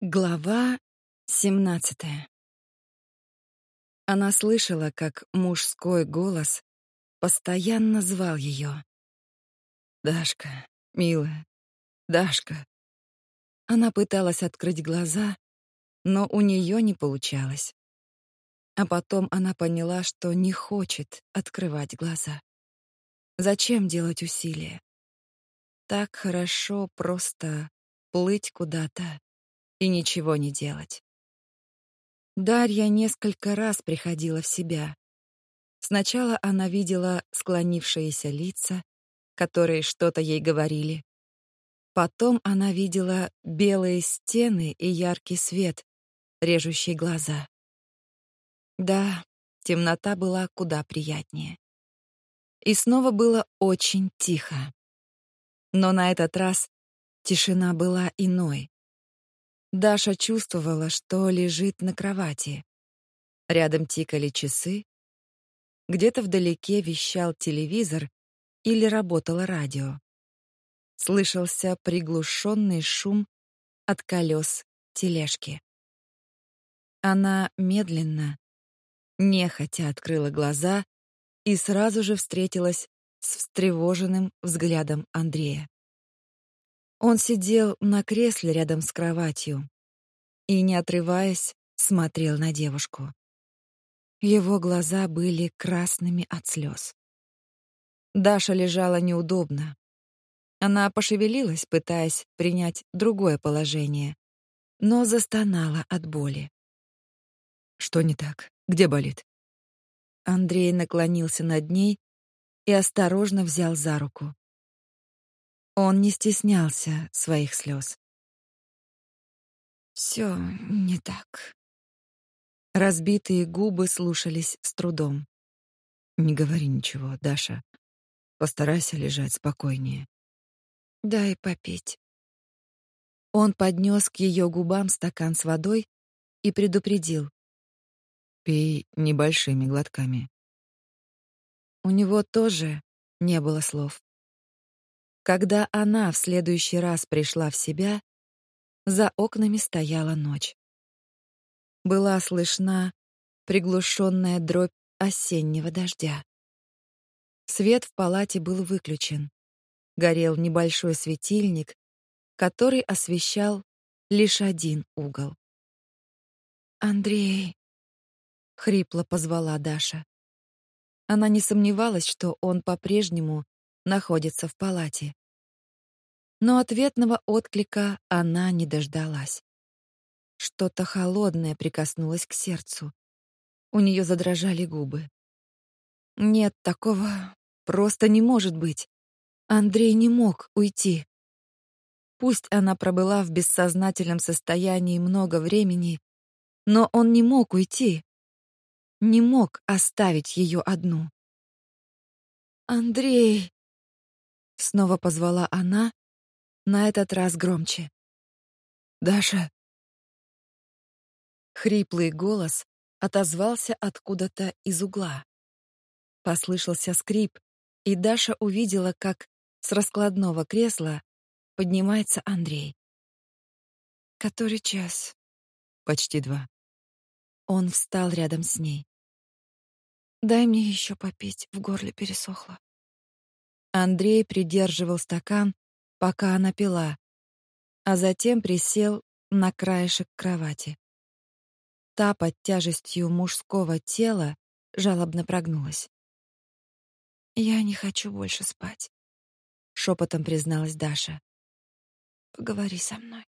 Глава 17 Она слышала, как мужской голос постоянно звал ее. «Дашка, милая, Дашка». Она пыталась открыть глаза, но у нее не получалось. А потом она поняла, что не хочет открывать глаза. Зачем делать усилия? Так хорошо просто плыть куда-то и ничего не делать. Дарья несколько раз приходила в себя. Сначала она видела склонившиеся лица, которые что-то ей говорили. Потом она видела белые стены и яркий свет, режущий глаза. Да, темнота была куда приятнее. И снова было очень тихо. Но на этот раз тишина была иной. Даша чувствовала, что лежит на кровати. Рядом тикали часы. Где-то вдалеке вещал телевизор или работало радио. Слышался приглушенный шум от колес тележки. Она медленно, нехотя открыла глаза и сразу же встретилась с встревоженным взглядом Андрея. Он сидел на кресле рядом с кроватью и, не отрываясь, смотрел на девушку. Его глаза были красными от слез. Даша лежала неудобно. Она пошевелилась, пытаясь принять другое положение, но застонала от боли. Что не так? Где болит? Андрей наклонился над ней и осторожно взял за руку. Он не стеснялся своих слез. Все не так. Разбитые губы слушались с трудом. Не говори ничего, Даша. Постарайся лежать спокойнее. Дай попить. Он поднес к ее губам стакан с водой и предупредил: "Пей небольшими глотками". У него тоже не было слов. Когда она в следующий раз пришла в себя, за окнами стояла ночь. Была слышна приглушенная дробь осеннего дождя. Свет в палате был выключен. Горел небольшой светильник, который освещал лишь один угол. Андрей, хрипло позвала Даша. Она не сомневалась, что он по-прежнему находится в палате но ответного отклика она не дождалась. Что-то холодное прикоснулось к сердцу. У нее задрожали губы. Нет, такого просто не может быть. Андрей не мог уйти. Пусть она пробыла в бессознательном состоянии много времени, но он не мог уйти. Не мог оставить ее одну. Андрей снова позвала она, на этот раз громче. «Даша!» Хриплый голос отозвался откуда-то из угла. Послышался скрип, и Даша увидела, как с раскладного кресла поднимается Андрей. «Который час?» «Почти два». Он встал рядом с ней. «Дай мне еще попить, в горле пересохло». Андрей придерживал стакан, пока она пила, а затем присел на краешек кровати. Та под тяжестью мужского тела жалобно прогнулась. «Я не хочу больше спать», — шепотом призналась Даша. «Поговори со мной».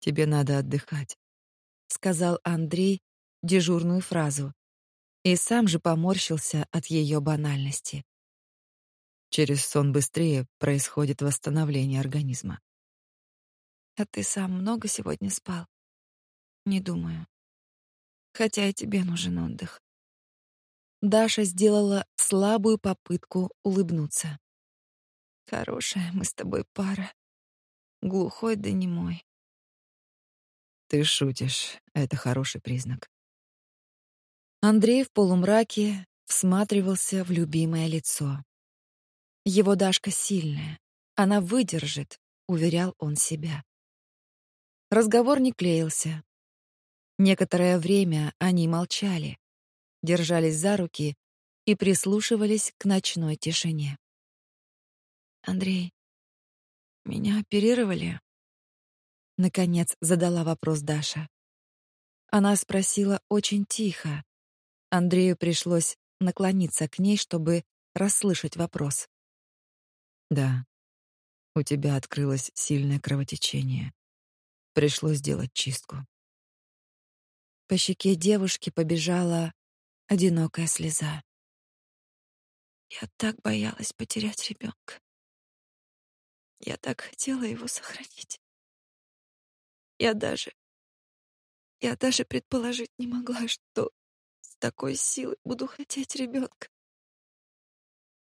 «Тебе надо отдыхать», — сказал Андрей дежурную фразу, и сам же поморщился от ее банальности. Через сон быстрее происходит восстановление организма. А ты сам много сегодня спал? Не думаю. Хотя и тебе нужен отдых. Даша сделала слабую попытку улыбнуться. Хорошая мы с тобой пара. Глухой да немой. Ты шутишь. Это хороший признак. Андрей в полумраке всматривался в любимое лицо. Его Дашка сильная, она выдержит, уверял он себя. Разговор не клеился. Некоторое время они молчали, держались за руки и прислушивались к ночной тишине. «Андрей, меня оперировали?» Наконец задала вопрос Даша. Она спросила очень тихо. Андрею пришлось наклониться к ней, чтобы расслышать вопрос. Да. У тебя открылось сильное кровотечение. Пришлось сделать чистку. По щеке девушки побежала одинокая слеза. Я так боялась потерять ребенка. Я так хотела его сохранить. Я даже... Я даже предположить не могла, что с такой силой буду хотеть ребенка.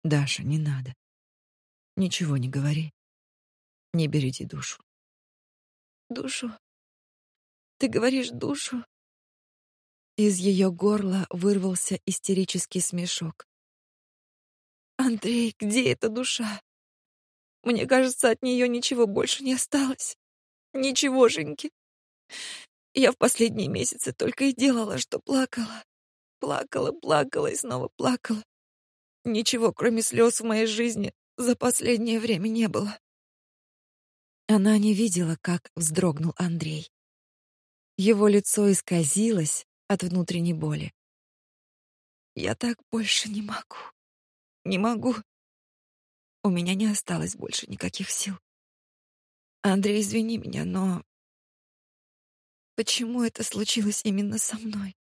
Даша, не надо. Ничего не говори. Не берите душу. Душу? Ты говоришь душу? Из ее горла вырвался истерический смешок. Андрей, где эта душа? Мне кажется, от нее ничего больше не осталось. Ничегошеньки. Я в последние месяцы только и делала, что плакала. Плакала, плакала и снова плакала. Ничего, кроме слез в моей жизни, за последнее время не было. Она не видела, как вздрогнул Андрей. Его лицо исказилось от внутренней боли. Я так больше не могу. Не могу. У меня не осталось больше никаких сил. Андрей, извини меня, но почему это случилось именно со мной?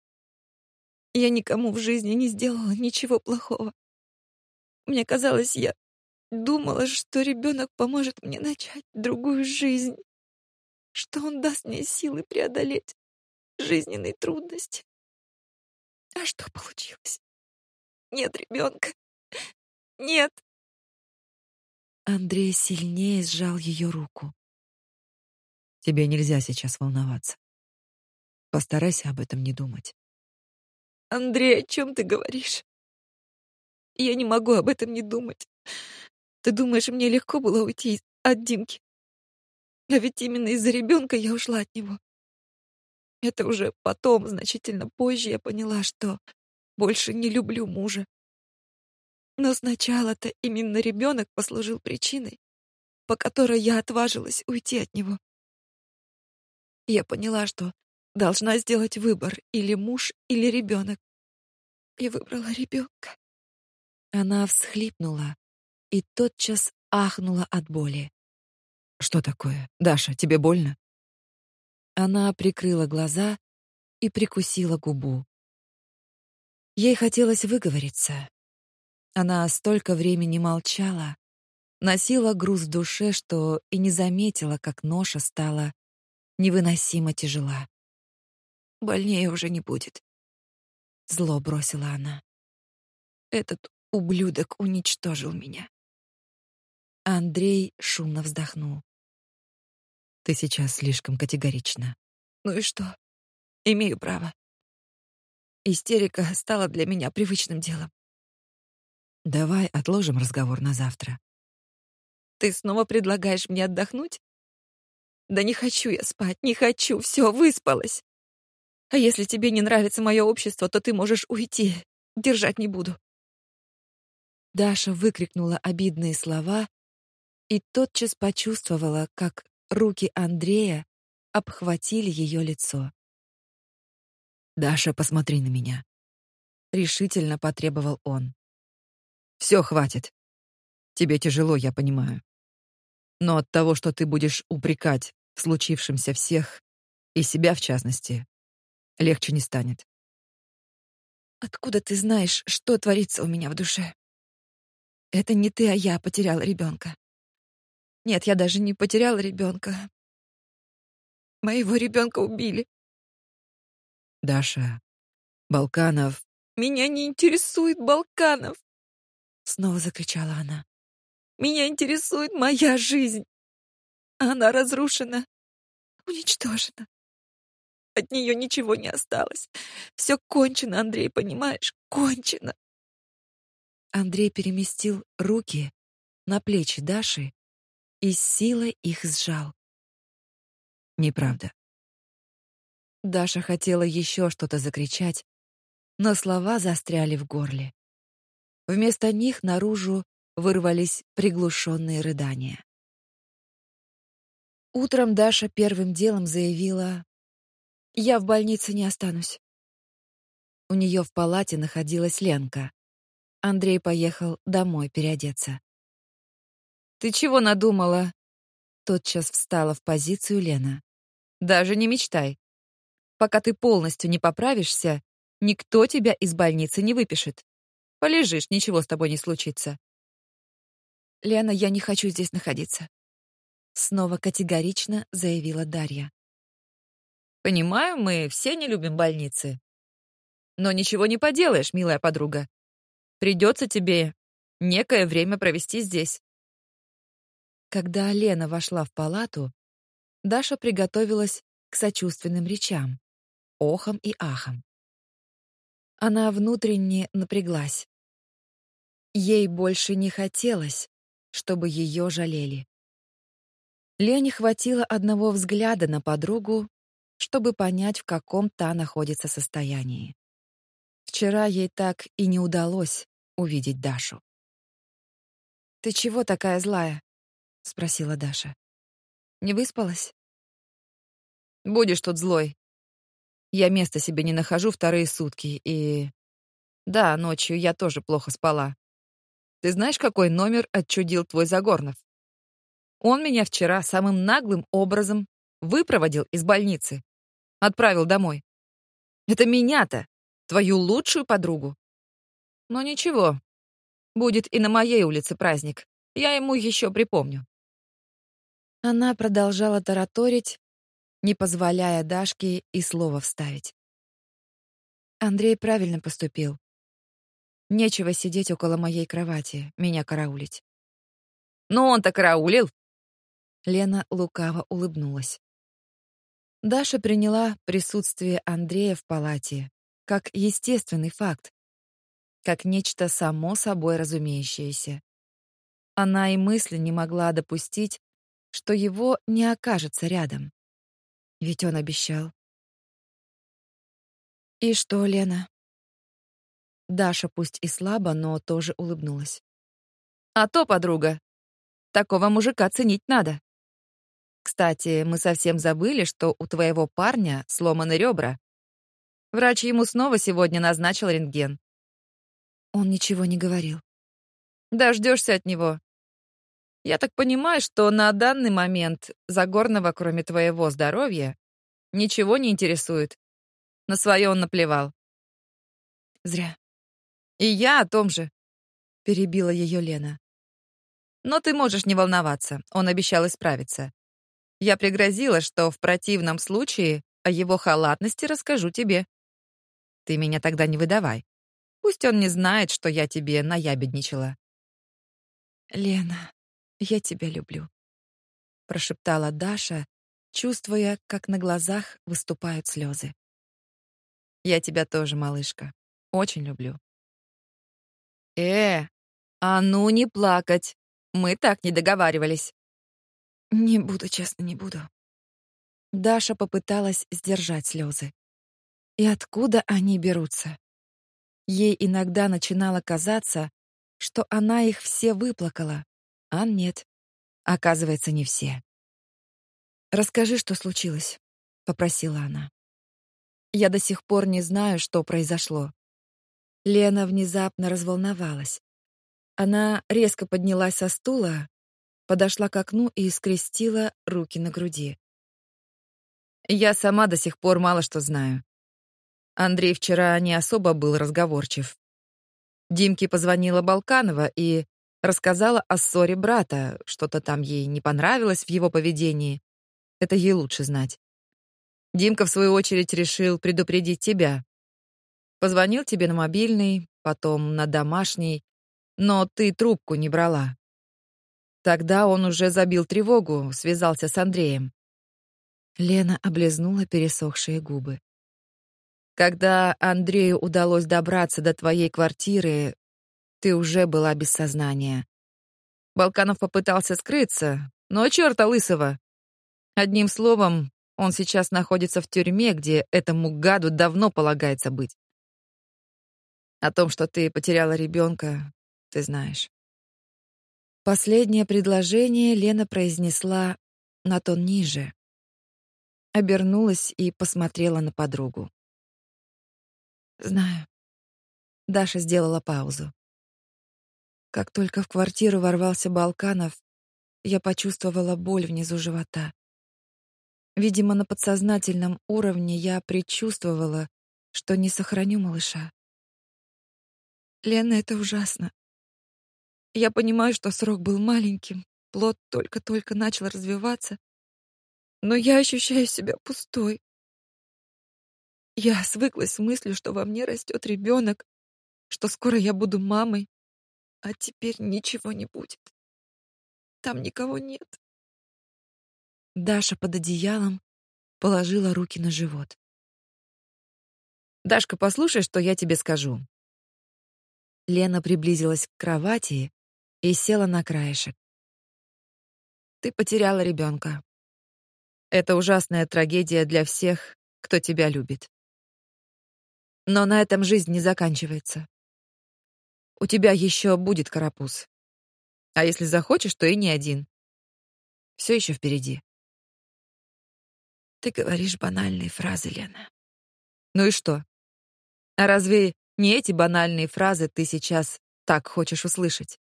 Я никому в жизни не сделала ничего плохого. Мне казалось, я думала, что ребенок поможет мне начать другую жизнь, что он даст мне силы преодолеть жизненные трудности. А что получилось? Нет ребенка. Нет. Андрей сильнее сжал ее руку. Тебе нельзя сейчас волноваться. Постарайся об этом не думать. Андрей, о чем ты говоришь? Я не могу об этом не думать. Ты думаешь, мне легко было уйти от Димки? А ведь именно из-за ребенка я ушла от него. Это уже потом, значительно позже, я поняла, что больше не люблю мужа. Но сначала-то именно ребенок послужил причиной, по которой я отважилась уйти от него. Я поняла, что должна сделать выбор или муж, или ребенок. И выбрала ребенка. Она всхлипнула и тотчас ахнула от боли. Что такое? Даша, тебе больно? Она прикрыла глаза и прикусила губу. Ей хотелось выговориться, она столько времени молчала, носила груз в душе, что и не заметила, как ноша стала невыносимо тяжела. Больнее уже не будет. Зло бросила она. Этот ублюдок уничтожил меня. Андрей шумно вздохнул. Ты сейчас слишком категорична. Ну и что? Имею право. Истерика стала для меня привычным делом. Давай отложим разговор на завтра. Ты снова предлагаешь мне отдохнуть? Да не хочу я спать, не хочу, все, выспалась. А если тебе не нравится мое общество, то ты можешь уйти. Держать не буду. Даша выкрикнула обидные слова и тотчас почувствовала, как руки Андрея обхватили ее лицо. «Даша, посмотри на меня», — решительно потребовал он. Все, хватит. Тебе тяжело, я понимаю. Но от того, что ты будешь упрекать в случившемся всех, и себя в частности, легче не станет. Откуда ты знаешь, что творится у меня в душе? Это не ты, а я потеряла ребенка. Нет, я даже не потеряла ребенка. Моего ребенка убили. Даша, Балканов... Меня не интересует Балканов. Снова закричала она. Меня интересует моя жизнь. Она разрушена, уничтожена. От нее ничего не осталось. Все кончено, Андрей, понимаешь? Кончено. Андрей переместил руки на плечи Даши и силой их сжал. неправда. Даша хотела еще что-то закричать, но слова застряли в горле. Вместо них наружу вырвались приглушенные рыдания. Утром Даша первым делом заявила: "Я в больнице не останусь". У нее в палате находилась Ленка. Андрей поехал домой переодеться. Ты чего надумала? Тотчас встала в позицию Лена. Даже не мечтай. Пока ты полностью не поправишься, никто тебя из больницы не выпишет. Полежишь, ничего с тобой не случится. Лена, я не хочу здесь находиться. Снова категорично заявила Дарья. Понимаю, мы все не любим больницы. Но ничего не поделаешь, милая подруга. Придется тебе некое время провести здесь. Когда Лена вошла в палату, Даша приготовилась к сочувственным речам, охам и ахам. Она внутренне напряглась. Ей больше не хотелось, чтобы ее жалели. Лене хватило одного взгляда на подругу, чтобы понять, в каком та находится состоянии. Вчера ей так и не удалось увидеть Дашу. «Ты чего такая злая?» — спросила Даша. «Не выспалась?» «Будешь тут злой. Я места себе не нахожу вторые сутки, и... Да, ночью я тоже плохо спала. Ты знаешь, какой номер отчудил твой Загорнов? Он меня вчера самым наглым образом выпроводил из больницы. Отправил домой. Это меня-то, твою лучшую подругу. Но ничего, будет и на моей улице праздник. Я ему еще припомню. Она продолжала тараторить, не позволяя Дашке и слова вставить. Андрей правильно поступил. Нечего сидеть около моей кровати, меня караулить. «Ну он-то караулил!» Лена лукаво улыбнулась. Даша приняла присутствие Андрея в палате как естественный факт, как нечто само собой разумеющееся. Она и мысли не могла допустить, что его не окажется рядом. Ведь он обещал. «И что, Лена?» Даша пусть и слабо, но тоже улыбнулась. «А то, подруга, такого мужика ценить надо. Кстати, мы совсем забыли, что у твоего парня сломаны ребра. Врач ему снова сегодня назначил рентген. Он ничего не говорил. Дождешься от него. Я так понимаю, что на данный момент Загорного, кроме твоего здоровья, ничего не интересует. На свое он наплевал. Зря. И я о том же, перебила ее Лена. Но ты можешь не волноваться, он обещал исправиться. Я пригрозила, что в противном случае о его халатности расскажу тебе. Ты меня тогда не выдавай. Пусть он не знает, что я тебе наябедничала. Лена, я тебя люблю, прошептала Даша, чувствуя, как на глазах выступают слезы. Я тебя тоже, малышка, очень люблю. Э, а ну не плакать. Мы так не договаривались. Не буду, честно, не буду. Даша попыталась сдержать слезы. И откуда они берутся? Ей иногда начинало казаться, что она их все выплакала, а нет. Оказывается, не все. «Расскажи, что случилось», — попросила она. «Я до сих пор не знаю, что произошло». Лена внезапно разволновалась. Она резко поднялась со стула, подошла к окну и скрестила руки на груди. Я сама до сих пор мало что знаю. Андрей вчера не особо был разговорчив. Димке позвонила Балканова и рассказала о ссоре брата, что-то там ей не понравилось в его поведении. Это ей лучше знать. Димка, в свою очередь, решил предупредить тебя. Позвонил тебе на мобильный, потом на домашний, но ты трубку не брала. Тогда он уже забил тревогу, связался с Андреем. Лена облизнула пересохшие губы. Когда Андрею удалось добраться до твоей квартиры, ты уже была без сознания. Балканов попытался скрыться, но чёрта лысого. Одним словом, Он сейчас находится в тюрьме, где этому гаду давно полагается быть. О том, что ты потеряла ребенка, ты знаешь. Последнее предложение Лена произнесла на тон ниже. Обернулась и посмотрела на подругу. Знаю. Даша сделала паузу. Как только в квартиру ворвался Балканов, я почувствовала боль внизу живота. Видимо, на подсознательном уровне я предчувствовала, что не сохраню малыша. Лена, это ужасно. Я понимаю, что срок был маленьким, плод только-только начал развиваться, но я ощущаю себя пустой. Я свыклась с мыслью, что во мне растет ребенок, что скоро я буду мамой, а теперь ничего не будет. Там никого нет. Даша под одеялом положила руки на живот. Дашка, послушай, что я тебе скажу. Лена приблизилась к кровати и села на краешек. Ты потеряла ребенка. Это ужасная трагедия для всех, кто тебя любит. Но на этом жизнь не заканчивается. У тебя еще будет карапуз. А если захочешь, то и не один. Все еще впереди. Ты говоришь банальные фразы, Лена. Ну и что? А разве не эти банальные фразы ты сейчас так хочешь услышать.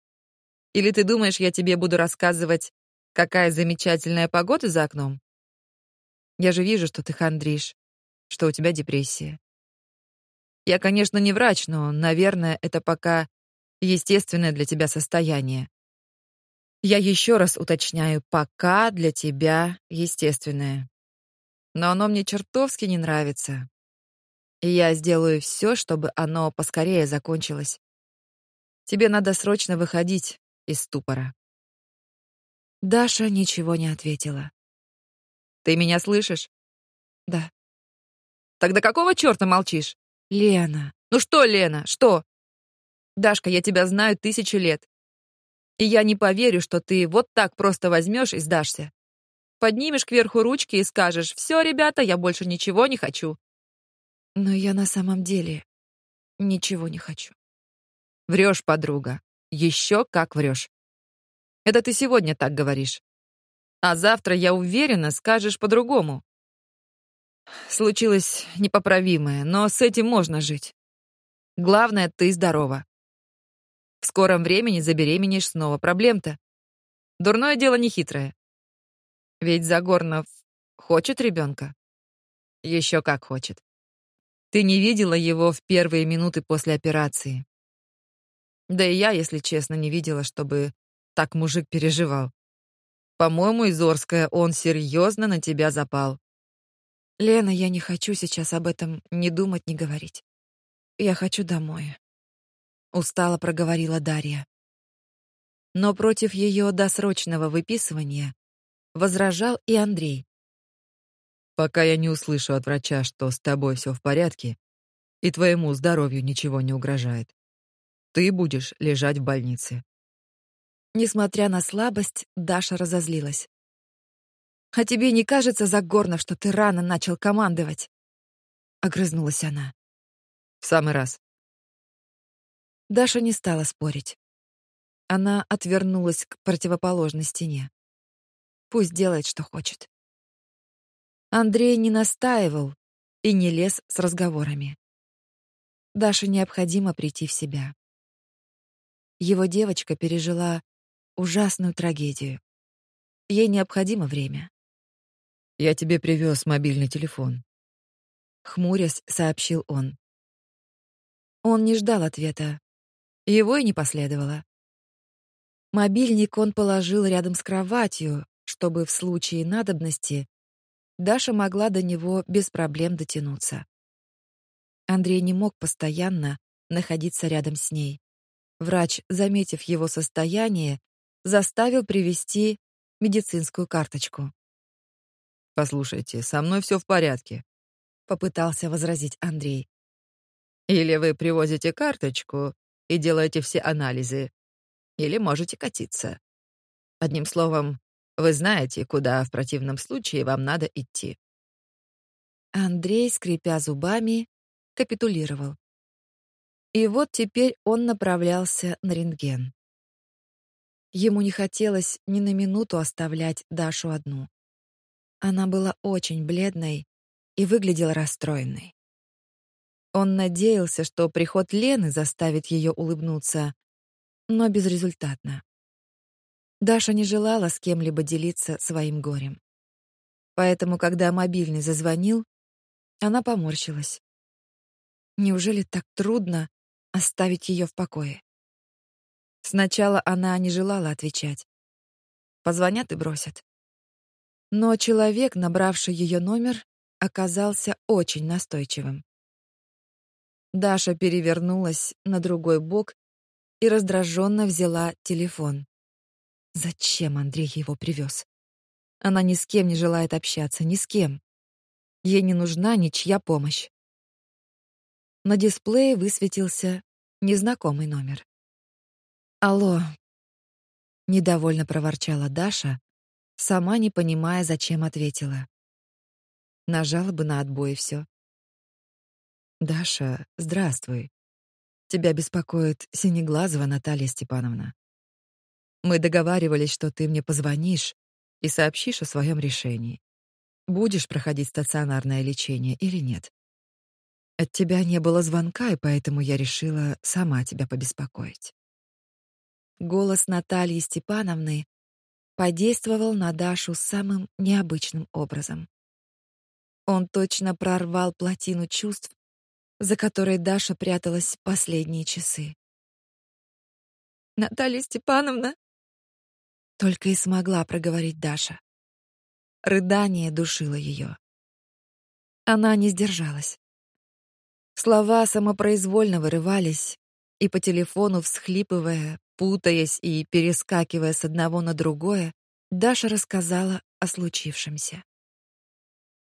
Или ты думаешь, я тебе буду рассказывать, какая замечательная погода за окном? Я же вижу, что ты хандришь, что у тебя депрессия. Я, конечно, не врач, но, наверное, это пока естественное для тебя состояние. Я еще раз уточняю, пока для тебя естественное. Но оно мне чертовски не нравится. И я сделаю все, чтобы оно поскорее закончилось. Тебе надо срочно выходить из ступора. Даша ничего не ответила. Ты меня слышишь? Да. Тогда какого чёрта молчишь? Лена. Ну что, Лена, что? Дашка, я тебя знаю тысячу лет. И я не поверю, что ты вот так просто возьмешь и сдашься. Поднимешь кверху ручки и скажешь: "Все, ребята, я больше ничего не хочу". Но я на самом деле ничего не хочу. Врешь, подруга. Еще как врешь. Это ты сегодня так говоришь. А завтра, я уверена, скажешь по-другому. Случилось непоправимое, но с этим можно жить. Главное, ты здорова. В скором времени забеременеешь снова. Проблем-то. Дурное дело не хитрое. Ведь Загорнов хочет ребенка. Еще как хочет. Ты не видела его в первые минуты после операции. Да и я, если честно, не видела, чтобы так мужик переживал. По-моему, Изорская, он серьезно на тебя запал. Лена, я не хочу сейчас об этом ни думать, ни говорить. Я хочу домой. Устало проговорила Дарья. Но против ее досрочного выписывания возражал и Андрей. Пока я не услышу от врача, что с тобой все в порядке и твоему здоровью ничего не угрожает, ты будешь лежать в больнице. Несмотря на слабость, Даша разозлилась. А тебе не кажется, Загорнов, что ты рано начал командовать? огрызнулась она. В самый раз. Даша не стала спорить. Она отвернулась к противоположной стене. Пусть делает, что хочет. Андрей не настаивал и не лез с разговорами. Даше необходимо прийти в себя. Его девочка пережила ужасную трагедию. Ей необходимо время. Я тебе привез мобильный телефон, хмурясь, сообщил он. Он не ждал ответа. Его и не последовало. Мобильник он положил рядом с кроватью, чтобы в случае надобности Даша могла до него без проблем дотянуться. Андрей не мог постоянно находиться рядом с ней. Врач, заметив его состояние, заставил привести медицинскую карточку. Послушайте, со мной все в порядке, попытался возразить Андрей. Или вы привозите карточку и делаете все анализы, или можете катиться. Одним словом, вы знаете, куда в противном случае вам надо идти. Андрей, скрипя зубами, капитулировал. И вот теперь он направлялся на рентген. Ему не хотелось ни на минуту оставлять Дашу одну. Она была очень бледной и выглядела расстроенной. Он надеялся, что приход Лены заставит ее улыбнуться, но безрезультатно. Даша не желала с кем-либо делиться своим горем. Поэтому, когда мобильный зазвонил, она поморщилась. Неужели так трудно оставить ее в покое? Сначала она не желала отвечать. Позвонят и бросят. Но человек, набравший ее номер, оказался очень настойчивым. Даша перевернулась на другой бок и раздраженно взяла телефон. Зачем Андрей его привез? Она ни с кем не желает общаться, ни с кем. Ей не нужна ничья помощь. На дисплее высветился незнакомый номер. «Алло», — недовольно проворчала Даша, сама не понимая, зачем ответила. Нажала бы на отбой и все. «Даша, здравствуй. Тебя беспокоит Синеглазова Наталья Степановна. Мы договаривались, что ты мне позвонишь и сообщишь о своем решении. Будешь проходить стационарное лечение или нет? От тебя не было звонка, и поэтому я решила сама тебя побеспокоить. Голос Натальи Степановны подействовал на Дашу самым необычным образом. Он точно прорвал плотину чувств, за которой Даша пряталась последние часы. «Наталья Степановна!» Только и смогла проговорить Даша. Рыдание душило ее. Она не сдержалась. Слова самопроизвольно вырывались, и по телефону, всхлипывая, путаясь и перескакивая с одного на другое, Даша рассказала о случившемся.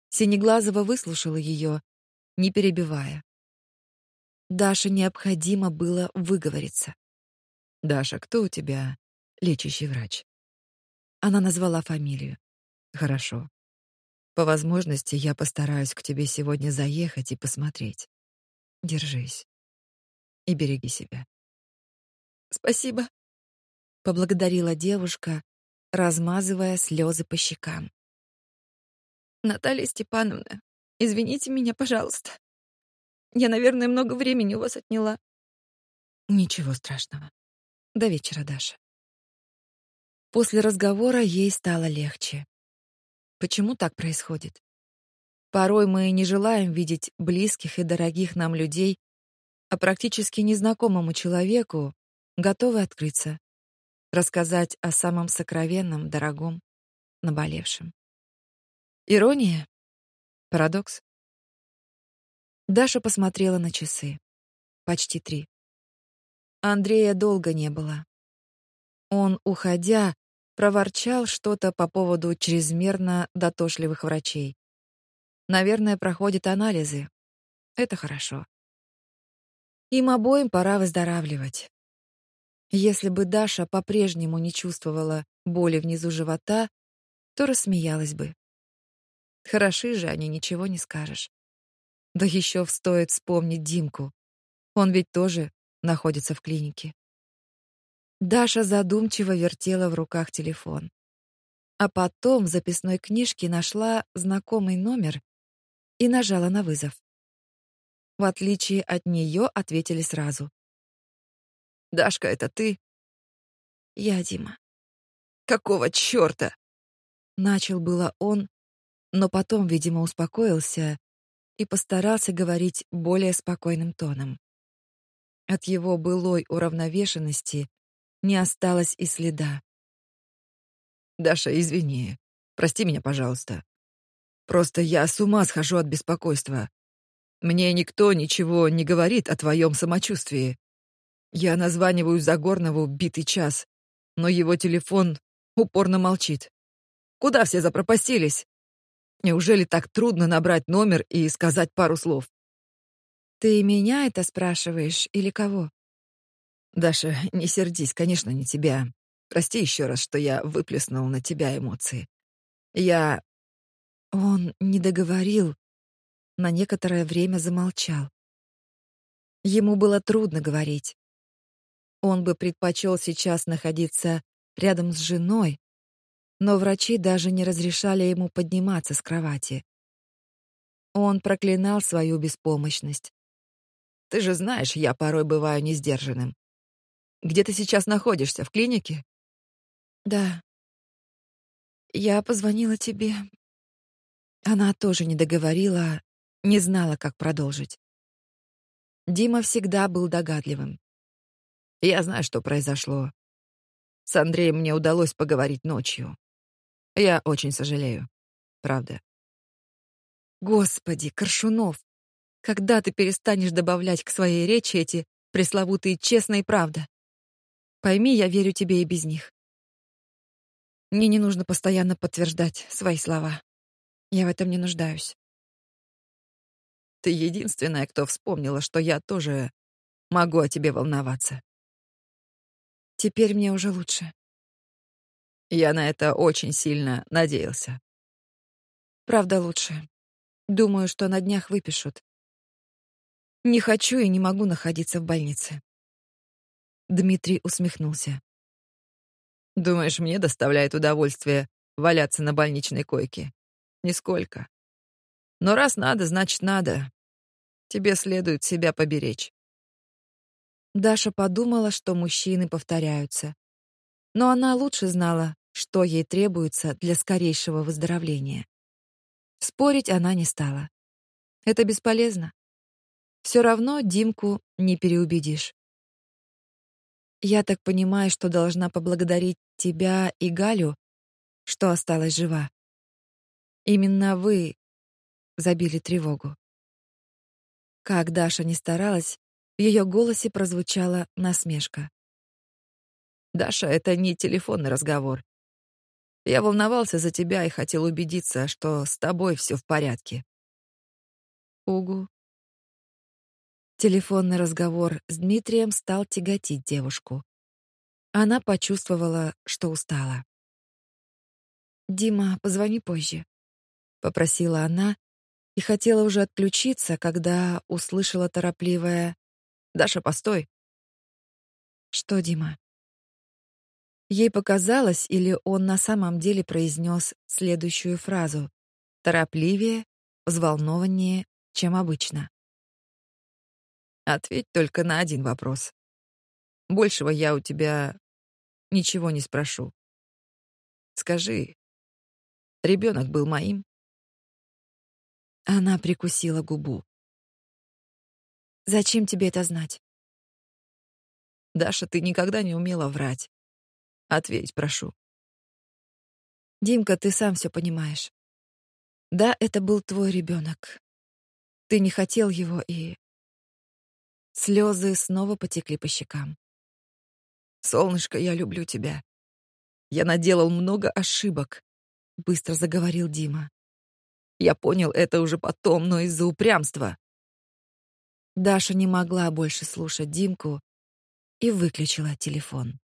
Синеглазова выслушала ее, не перебивая. Даше необходимо было выговориться. «Даша, кто у тебя лечащий врач?» Она назвала фамилию. «Хорошо. По возможности я постараюсь к тебе сегодня заехать и посмотреть. Держись. И береги себя». «Спасибо», — поблагодарила девушка, размазывая слезы по щекам. «Наталья Степановна, извините меня, пожалуйста. Я, наверное, много времени у вас отняла. Ничего страшного. До вечера, Даша. После разговора ей стало легче. Почему так происходит? Порой мы не желаем видеть близких и дорогих нам людей, а практически незнакомому человеку готовы открыться, рассказать о самом сокровенном, дорогом, наболевшем. Ирония? Парадокс? Даша посмотрела на часы. Почти три. Андрея долго не было. Он, уходя, проворчал что-то по поводу чрезмерно дотошливых врачей. Наверное, проходит анализы. Это хорошо. Им обоим пора выздоравливать. Если бы Даша по-прежнему не чувствовала боли внизу живота, то рассмеялась бы. Хороши же они, ничего не скажешь. Да еще стоит вспомнить Димку. Он ведь тоже находится в клинике. Даша задумчиво вертела в руках телефон. А потом в записной книжке нашла знакомый номер и нажала на вызов. В отличие от нее ответили сразу. «Дашка, это ты?» «Я, Дима». «Какого чёрта?» Начал было он, но потом, видимо, успокоился и постарался говорить более спокойным тоном. От его былой уравновешенности не осталось и следа. «Даша, извини. Прости меня, пожалуйста. Просто я с ума схожу от беспокойства. Мне никто ничего не говорит о твоем самочувствии. Я названиваю Загорнову битый час, но его телефон упорно молчит. Куда все запропастились? Неужели так трудно набрать номер и сказать пару слов? Ты меня это спрашиваешь или кого? Даша, не сердись, конечно, не тебя. Прости еще раз, что я выплеснул на тебя эмоции. Я... Он не договорил. на некоторое время замолчал. Ему было трудно говорить. Он бы предпочел сейчас находиться рядом с женой, но врачи даже не разрешали ему подниматься с кровати. Он проклинал свою беспомощность. Ты же знаешь, я порой бываю несдержанным. Где ты сейчас находишься? В клинике? Да. Я позвонила тебе. Она тоже не договорила, не знала, как продолжить. Дима всегда был догадливым. Я знаю, что произошло. С Андреем мне удалось поговорить ночью. Я очень сожалею. Правда. Господи, Коршунов, когда ты перестанешь добавлять к своей речи эти пресловутые честно и правда? Пойми, я верю тебе и без них. Мне не нужно постоянно подтверждать свои слова. Я в этом не нуждаюсь. Ты единственная, кто вспомнила, что я тоже могу о тебе волноваться. Теперь мне уже лучше. Я на это очень сильно надеялся. Правда, лучше. Думаю, что на днях выпишут. Не хочу и не могу находиться в больнице. Дмитрий усмехнулся. Думаешь, мне доставляет удовольствие валяться на больничной койке? Нисколько. Но раз надо, значит надо. Тебе следует себя поберечь. Даша подумала, что мужчины повторяются. Но она лучше знала, что ей требуется для скорейшего выздоровления. Спорить она не стала. Это бесполезно. Все равно Димку не переубедишь. Я так понимаю, что должна поблагодарить тебя и Галю, что осталась жива. Именно вы забили тревогу. Как Даша не старалась, в ее голосе прозвучала насмешка. Даша, это не телефонный разговор. Я волновался за тебя и хотел убедиться, что с тобой все в порядке. Угу. Телефонный разговор с Дмитрием стал тяготить девушку. Она почувствовала, что устала. «Дима, позвони позже», — попросила она и хотела уже отключиться, когда услышала торопливое Даша, постой. Что, Дима? Ей показалось, или он на самом деле произнес следующую фразу, торопливее, взволнованнее, чем обычно. Ответь только на один вопрос. Большего я у тебя ничего не спрошу. Скажи, ребенок был моим? Она прикусила губу. Зачем тебе это знать? Даша, ты никогда не умела врать. Ответь, прошу. Димка, ты сам все понимаешь. Да, это был твой ребенок. Ты не хотел его и Слезы снова потекли по щекам. Солнышко, я люблю тебя. Я наделал много ошибок, быстро заговорил Дима. Я понял это уже потом, но из-за упрямства. Даша не могла больше слушать Димку и выключила телефон.